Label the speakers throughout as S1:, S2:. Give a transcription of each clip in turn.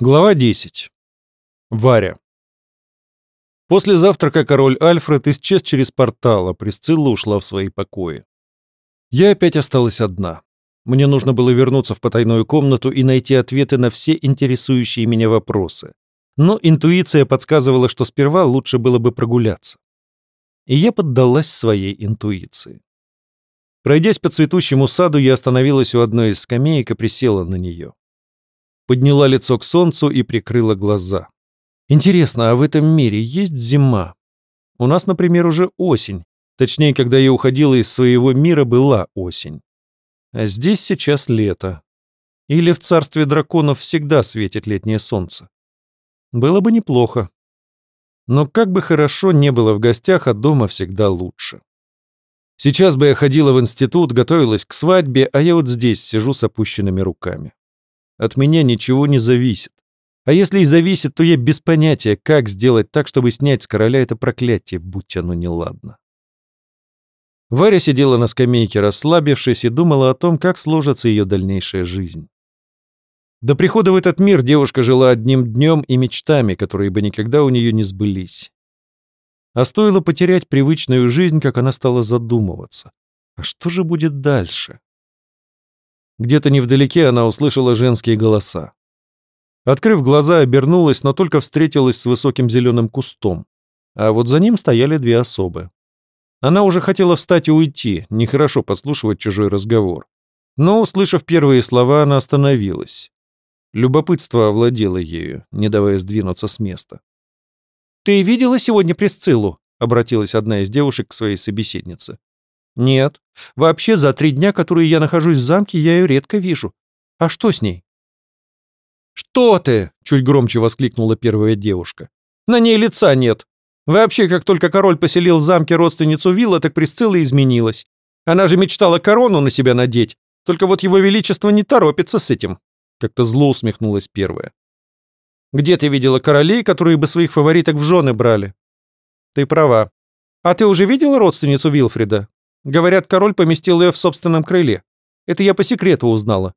S1: Глава 10. Варя. После завтрака король Альфред исчез через портал, а Присцилла ушла в свои покои. Я опять осталась одна. Мне нужно было вернуться в потайную комнату и найти ответы на все интересующие меня вопросы. Но интуиция подсказывала, что сперва лучше было бы прогуляться. И я поддалась своей интуиции. Пройдясь по цветущему саду, я остановилась у одной из скамеек и присела на нее подняла лицо к солнцу и прикрыла глаза. «Интересно, а в этом мире есть зима? У нас, например, уже осень. Точнее, когда я уходила из своего мира, была осень. А здесь сейчас лето. Или в царстве драконов всегда светит летнее солнце? Было бы неплохо. Но как бы хорошо не было в гостях, а дома всегда лучше. Сейчас бы я ходила в институт, готовилась к свадьбе, а я вот здесь сижу с опущенными руками. От меня ничего не зависит. А если и зависит, то я без понятия, как сделать так, чтобы снять с короля это проклятие, будь оно неладно. Варя сидела на скамейке, расслабившись, и думала о том, как сложится ее дальнейшая жизнь. До прихода в этот мир девушка жила одним днем и мечтами, которые бы никогда у нее не сбылись. А стоило потерять привычную жизнь, как она стала задумываться. А что же будет дальше? Где-то невдалеке она услышала женские голоса. Открыв глаза, обернулась, но только встретилась с высоким зеленым кустом. А вот за ним стояли две особы. Она уже хотела встать и уйти, нехорошо подслушивать чужой разговор. Но, услышав первые слова, она остановилась. Любопытство овладело ею, не давая сдвинуться с места. «Ты видела сегодня Присциллу?» — обратилась одна из девушек к своей собеседнице. «Нет. Вообще за три дня, которые я нахожусь в замке, я ее редко вижу. А что с ней?» «Что ты?» — чуть громче воскликнула первая девушка. «На ней лица нет. Вообще, как только король поселил в замке родственницу Вилла, так Присцилла изменилась. Она же мечтала корону на себя надеть, только вот его величество не торопится с этим». Как-то зло усмехнулась первая. «Где ты видела королей, которые бы своих фавориток в жены брали?» «Ты права. А ты уже видела родственницу Вилфрида?» Говорят, король поместил ее в собственном крыле. Это я по секрету узнала.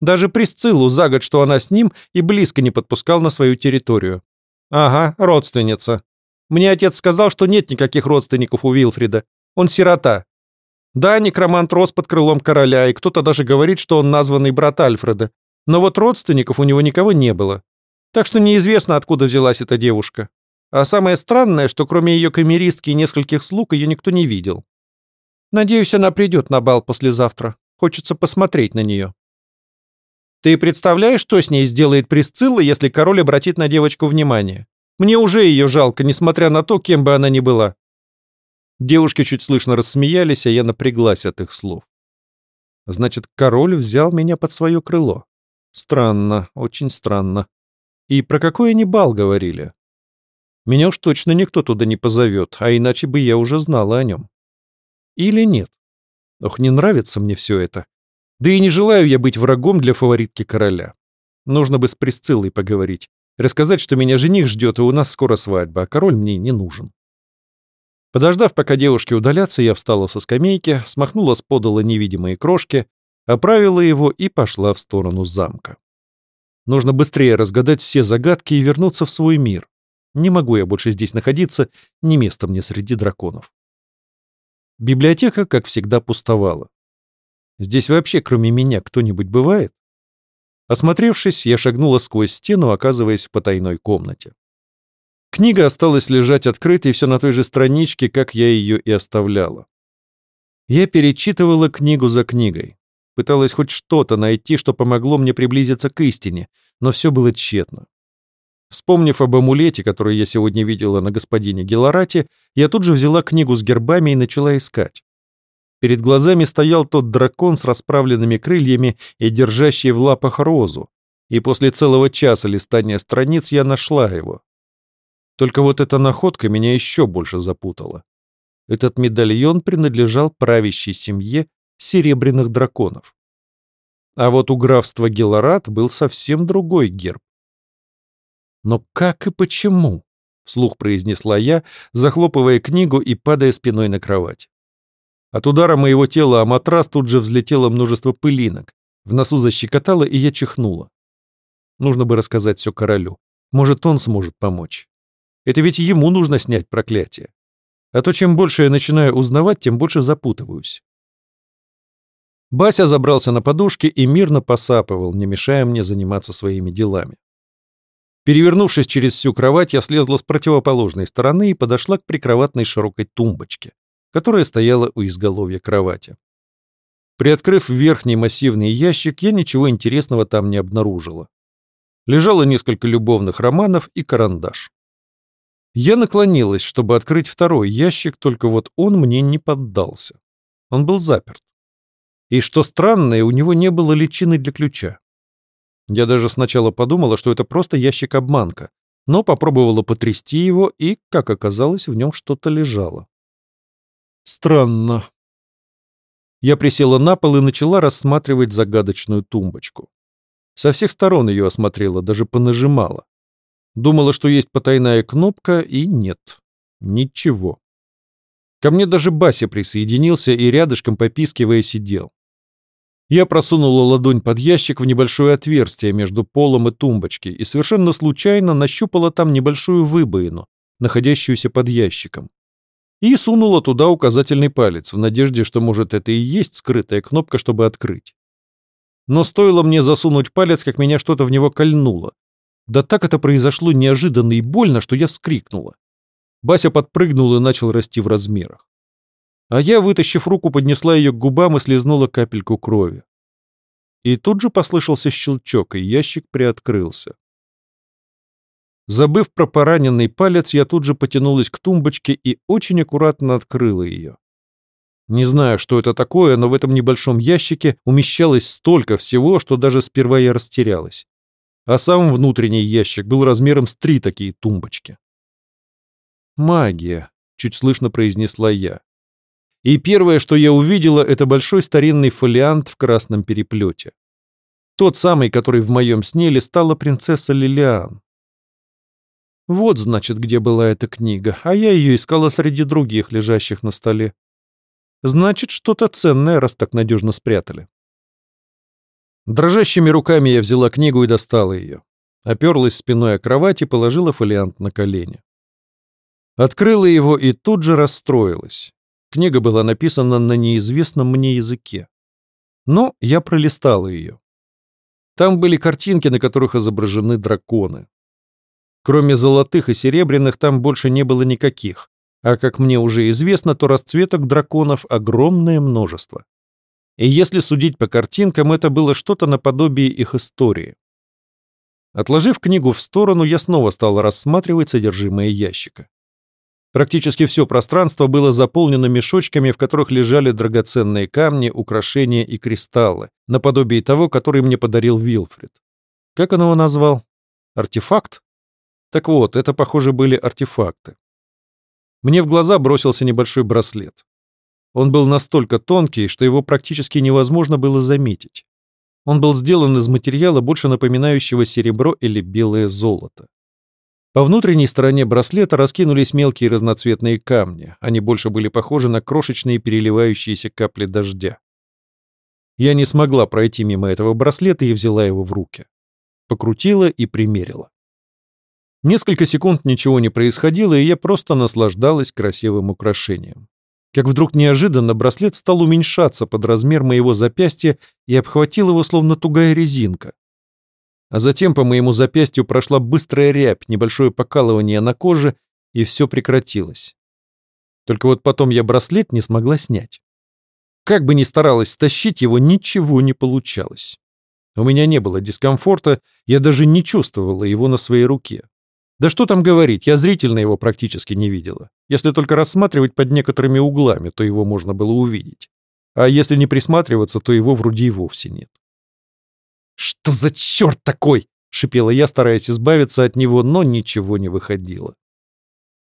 S1: Даже Присциллу за год, что она с ним, и близко не подпускал на свою территорию. Ага, родственница. Мне отец сказал, что нет никаких родственников у Вилфрида. Он сирота. Да, некромант рос под крылом короля, и кто-то даже говорит, что он названный брат Альфреда. Но вот родственников у него никого не было. Так что неизвестно, откуда взялась эта девушка. А самое странное, что кроме ее камеристки и нескольких слуг ее никто не видел. Надеюсь, она придет на бал послезавтра. Хочется посмотреть на нее. Ты представляешь, что с ней сделает Присцилла, если король обратит на девочку внимание? Мне уже ее жалко, несмотря на то, кем бы она ни была. Девушки чуть слышно рассмеялись, а я напряглась от их слов. Значит, король взял меня под свое крыло. Странно, очень странно. И про какой они бал говорили? Меня уж точно никто туда не позовет, а иначе бы я уже знала о нем. Или нет? Ох, не нравится мне все это. Да и не желаю я быть врагом для фаворитки короля. Нужно бы с Присциллой поговорить. Рассказать, что меня жених ждет, и у нас скоро свадьба, а король мне не нужен. Подождав, пока девушки удалятся, я встала со скамейки, смахнула с подола невидимые крошки, оправила его и пошла в сторону замка. Нужно быстрее разгадать все загадки и вернуться в свой мир. Не могу я больше здесь находиться, не место мне среди драконов. Библиотека, как всегда, пустовала. Здесь вообще, кроме меня, кто-нибудь бывает? Осмотревшись, я шагнула сквозь стену, оказываясь в потайной комнате. Книга осталась лежать открытой все на той же страничке, как я ее и оставляла. Я перечитывала книгу за книгой. Пыталась хоть что-то найти, что помогло мне приблизиться к истине, но все было тщетно. Вспомнив об амулете, который я сегодня видела на господине Гелорате, я тут же взяла книгу с гербами и начала искать. Перед глазами стоял тот дракон с расправленными крыльями и держащий в лапах розу, и после целого часа листания страниц я нашла его. Только вот эта находка меня еще больше запутала. Этот медальон принадлежал правящей семье серебряных драконов. А вот у графства Гелорат был совсем другой герб. Но как и почему? Вслух произнесла я, захлопывая книгу и падая спиной на кровать. От удара моего тела о матрас тут же взлетело множество пылинок. В носу защекотало, и я чихнула. Нужно бы рассказать все королю. Может, он сможет помочь. Это ведь ему нужно снять проклятие. А то чем больше я начинаю узнавать, тем больше запутываюсь. Бася забрался на подушке и мирно посапывал, не мешая мне заниматься своими делами. Перевернувшись через всю кровать, я слезла с противоположной стороны и подошла к прикроватной широкой тумбочке, которая стояла у изголовья кровати. Приоткрыв верхний массивный ящик, я ничего интересного там не обнаружила. Лежало несколько любовных романов и карандаш. Я наклонилась, чтобы открыть второй ящик, только вот он мне не поддался. Он был заперт. И что странное, у него не было личины для ключа. Я даже сначала подумала, что это просто ящик-обманка, но попробовала потрясти его, и, как оказалось, в нем что-то лежало. Странно. Я присела на пол и начала рассматривать загадочную тумбочку. Со всех сторон ее осмотрела, даже понажимала. Думала, что есть потайная кнопка, и нет. Ничего. Ко мне даже Бася присоединился и рядышком попискивая сидел. Я просунула ладонь под ящик в небольшое отверстие между полом и тумбочкой и совершенно случайно нащупала там небольшую выбоину, находящуюся под ящиком. И сунула туда указательный палец, в надежде, что, может, это и есть скрытая кнопка, чтобы открыть. Но стоило мне засунуть палец, как меня что-то в него кольнуло. Да так это произошло неожиданно и больно, что я вскрикнула. Бася подпрыгнул и начал расти в размерах а я, вытащив руку, поднесла ее к губам и слезнула капельку крови. И тут же послышался щелчок, и ящик приоткрылся. Забыв про пораненный палец, я тут же потянулась к тумбочке и очень аккуратно открыла ее. Не знаю, что это такое, но в этом небольшом ящике умещалось столько всего, что даже сперва я растерялась. А сам внутренний ящик был размером с три такие тумбочки. «Магия», — чуть слышно произнесла я. И первое, что я увидела, это большой старинный фолиант в красном переплете. Тот самый, который в моем сне листала принцесса Лилиан. Вот, значит, где была эта книга, а я ее искала среди других, лежащих на столе. Значит, что-то ценное, раз так надежно спрятали. Дрожащими руками я взяла книгу и достала ее. Оперлась спиной о кровать и положила фолиант на колени. Открыла его и тут же расстроилась. Книга была написана на неизвестном мне языке. Но я пролистал ее. Там были картинки, на которых изображены драконы. Кроме золотых и серебряных там больше не было никаких, а, как мне уже известно, то расцветок драконов огромное множество. И если судить по картинкам, это было что-то наподобие их истории. Отложив книгу в сторону, я снова стал рассматривать содержимое ящика. Практически все пространство было заполнено мешочками, в которых лежали драгоценные камни, украшения и кристаллы, наподобие того, который мне подарил Вилфред. Как он его назвал? Артефакт? Так вот, это, похоже, были артефакты. Мне в глаза бросился небольшой браслет. Он был настолько тонкий, что его практически невозможно было заметить. Он был сделан из материала, больше напоминающего серебро или белое золото. По внутренней стороне браслета раскинулись мелкие разноцветные камни. Они больше были похожи на крошечные переливающиеся капли дождя. Я не смогла пройти мимо этого браслета и взяла его в руки. Покрутила и примерила. Несколько секунд ничего не происходило, и я просто наслаждалась красивым украшением. Как вдруг неожиданно браслет стал уменьшаться под размер моего запястья и обхватил его словно тугая резинка а затем по моему запястью прошла быстрая рябь, небольшое покалывание на коже, и все прекратилось. Только вот потом я браслет не смогла снять. Как бы ни старалась стащить его, ничего не получалось. У меня не было дискомфорта, я даже не чувствовала его на своей руке. Да что там говорить, я зрительно его практически не видела. Если только рассматривать под некоторыми углами, то его можно было увидеть. А если не присматриваться, то его вроде и вовсе нет. «Что за черт такой?» — шипела я, стараясь избавиться от него, но ничего не выходило.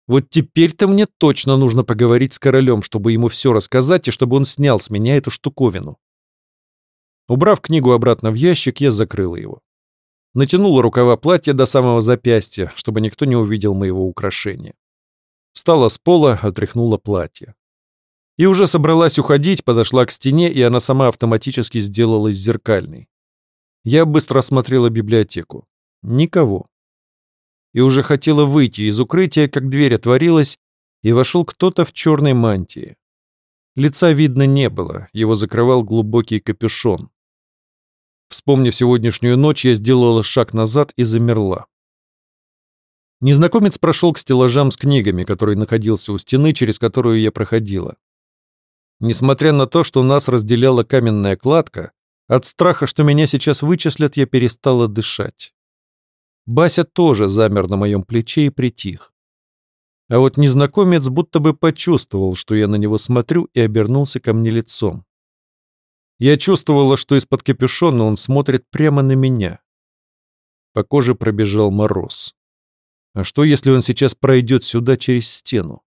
S1: «Вот теперь-то мне точно нужно поговорить с королем, чтобы ему все рассказать и чтобы он снял с меня эту штуковину». Убрав книгу обратно в ящик, я закрыла его. Натянула рукава платья до самого запястья, чтобы никто не увидел моего украшения. Встала с пола, отряхнула платье. И уже собралась уходить, подошла к стене, и она сама автоматически сделалась зеркальной. Я быстро осмотрела библиотеку. Никого. И уже хотела выйти из укрытия, как дверь отворилась, и вошел кто-то в черной мантии. Лица видно не было, его закрывал глубокий капюшон. Вспомнив сегодняшнюю ночь, я сделала шаг назад и замерла. Незнакомец прошел к стеллажам с книгами, который находился у стены, через которую я проходила. Несмотря на то, что нас разделяла каменная кладка, от страха, что меня сейчас вычислят, я перестала дышать. Бася тоже замер на моем плече и притих. А вот незнакомец будто бы почувствовал, что я на него смотрю, и обернулся ко мне лицом. Я чувствовала, что из-под капюшона он смотрит прямо на меня. По коже пробежал мороз. А что, если он сейчас пройдет сюда через стену?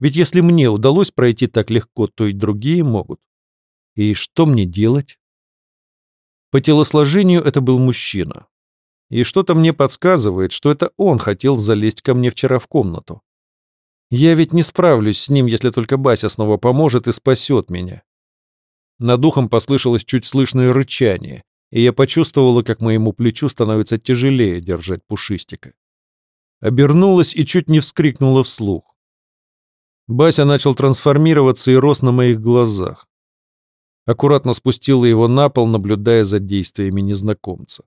S1: Ведь если мне удалось пройти так легко, то и другие могут. И что мне делать? По телосложению это был мужчина. И что-то мне подсказывает, что это он хотел залезть ко мне вчера в комнату. Я ведь не справлюсь с ним, если только Бася снова поможет и спасет меня. Над ухом послышалось чуть слышное рычание, и я почувствовала, как моему плечу становится тяжелее держать пушистика. Обернулась и чуть не вскрикнула вслух. Бася начал трансформироваться и рос на моих глазах аккуратно спустила его на пол, наблюдая за действиями незнакомца.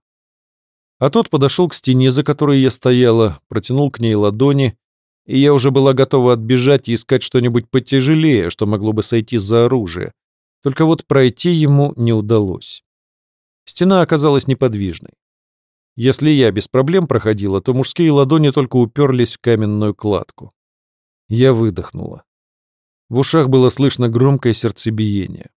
S1: А тот подошел к стене, за которой я стояла, протянул к ней ладони, и я уже была готова отбежать и искать что-нибудь потяжелее, что могло бы сойти за оружие. Только вот пройти ему не удалось. Стена оказалась неподвижной. Если я без проблем проходила, то мужские ладони только уперлись в каменную кладку. Я выдохнула. В ушах было слышно громкое сердцебиение.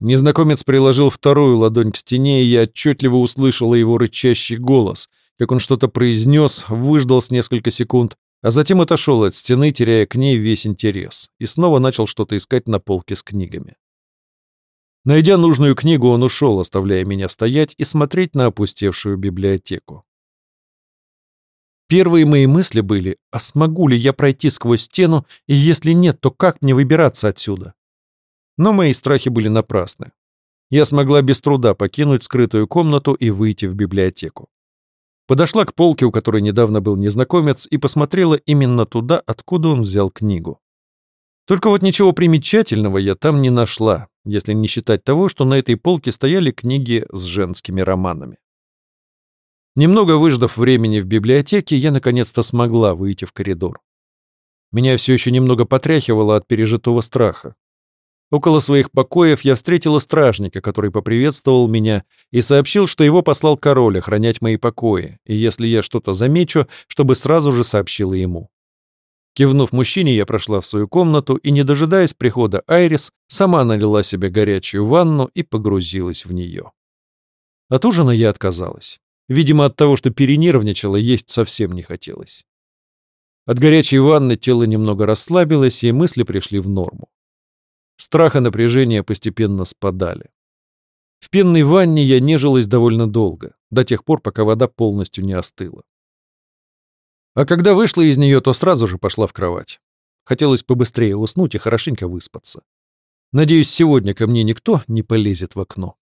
S1: Незнакомец приложил вторую ладонь к стене, и я отчетливо услышала его рычащий голос, как он что-то произнес, выждал с несколько секунд, а затем отошел от стены, теряя к ней весь интерес, и снова начал что-то искать на полке с книгами. Найдя нужную книгу, он ушел, оставляя меня стоять и смотреть на опустевшую библиотеку. Первые мои мысли были, а смогу ли я пройти сквозь стену, и если нет, то как мне выбираться отсюда? Но мои страхи были напрасны. Я смогла без труда покинуть скрытую комнату и выйти в библиотеку. Подошла к полке, у которой недавно был незнакомец, и посмотрела именно туда, откуда он взял книгу. Только вот ничего примечательного я там не нашла, если не считать того, что на этой полке стояли книги с женскими романами. Немного выждав времени в библиотеке, я наконец-то смогла выйти в коридор. Меня все еще немного потряхивало от пережитого страха, Около своих покоев я встретила стражника, который поприветствовал меня и сообщил, что его послал король охранять мои покои, и если я что-то замечу, чтобы сразу же сообщила ему. Кивнув мужчине, я прошла в свою комнату и, не дожидаясь прихода Айрис, сама налила себе горячую ванну и погрузилась в нее. От ужина я отказалась. Видимо, от того, что перенервничала, есть совсем не хотелось. От горячей ванны тело немного расслабилось, и мысли пришли в норму. Страх и напряжение постепенно спадали. В пенной ванне я нежилась довольно долго, до тех пор, пока вода полностью не остыла. А когда вышла из нее, то сразу же пошла в кровать. Хотелось побыстрее уснуть и хорошенько выспаться. Надеюсь, сегодня ко мне никто не полезет в окно.